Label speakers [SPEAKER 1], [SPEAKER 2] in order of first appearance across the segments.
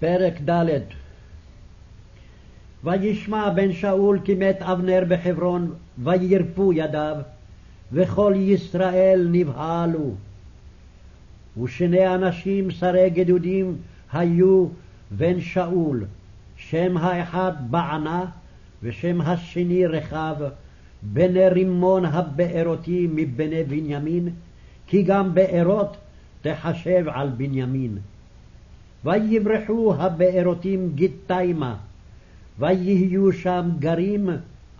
[SPEAKER 1] פרק ד' וישמע בן שאול כי מת אבנר בחברון, וירפו ידיו, וכל ישראל נבהלו. ושני אנשים שרי גדודים היו בן שאול, שם האחד בענה, ושם השני רחב, בני רימון הבארותי מבני בנימין, כי גם בארות תחשב על בנימין. ויברחו הבארותים גיתימה, ויהיו שם גרים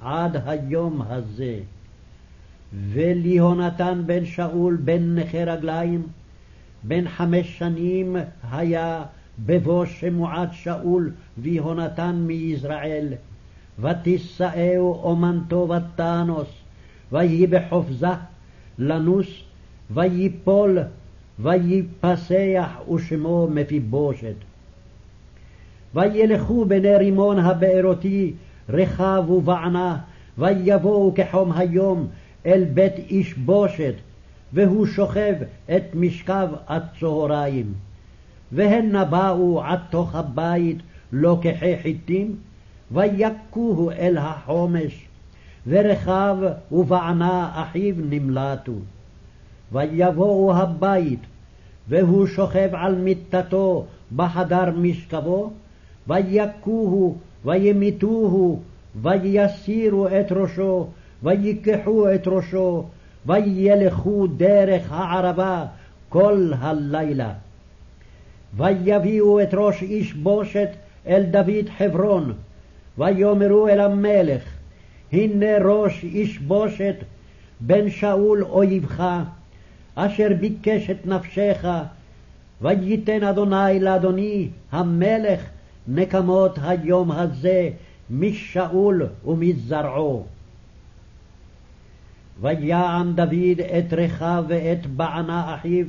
[SPEAKER 1] עד היום הזה. וליהונתן בן שאול בן נכה רגליים, בן חמש שנים היה בבוא שמועת שאול ויהונתן מיזרעאל, ותישאהו אומנתו ותאנוס, ויהי בחופזה לנוס, ויפול ויפסח ושמו מפיבושת. וילכו בני רימון הבארותי רחב ובענה, ויבואו כחום היום אל בית איש בושת, והוא שוכב את משכב עד צהריים. והנה באו עד תוך הבית לוקחי חיטים, ויכוהו אל החומש, ורחב ובענה אחיו נמלטו. ויבואו הבית, והוא שוכב על מיטתו בחדר משכבו, ויכוהו וימיתוהו, ויסירו את ראשו, ויקחו את ראשו, וילכו דרך הערבה כל הלילה. ויביאו את ראש איש בושת אל דוד חברון, ויאמרו אל המלך, הנה ראש איש בושת בן שאול אויבך, אשר ביקש את נפשך, וייתן אדוני לאדוני המלך נקמות היום הזה משאול ומזרעו. ויען דוד את רחב ואת בענה אחיו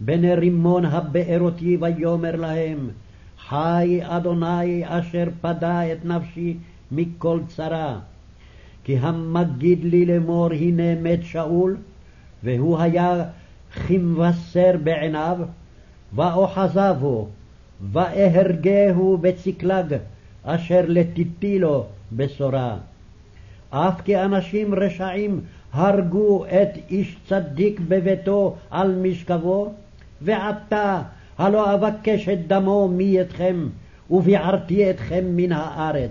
[SPEAKER 1] בני רימון הבארותי ויאמר להם חי אדוני אשר פדה את נפשי מכל צרה כי המגיד לי לאמור הנה מת שאול והוא היה כמבשר בעיניו ואוחזבו ואהרגהו בצקלג אשר לתיתי לו בשורה. אף כי אנשים רשעים הרגו את איש צדיק בביתו על משכבו, ועתה הלא אבקש את דמו מידכם, וביערתי אתכם מן הארץ.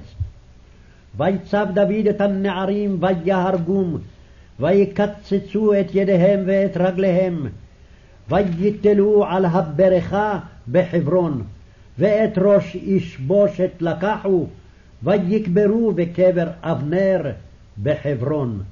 [SPEAKER 1] ויצב דוד את הנערים ויהרגום, ויקצצו את ידיהם ואת רגליהם, ויתלו על הברכה בחברון, ואת ראש איש בושת לקחו, ויקברו בקבר אבנר בחברון.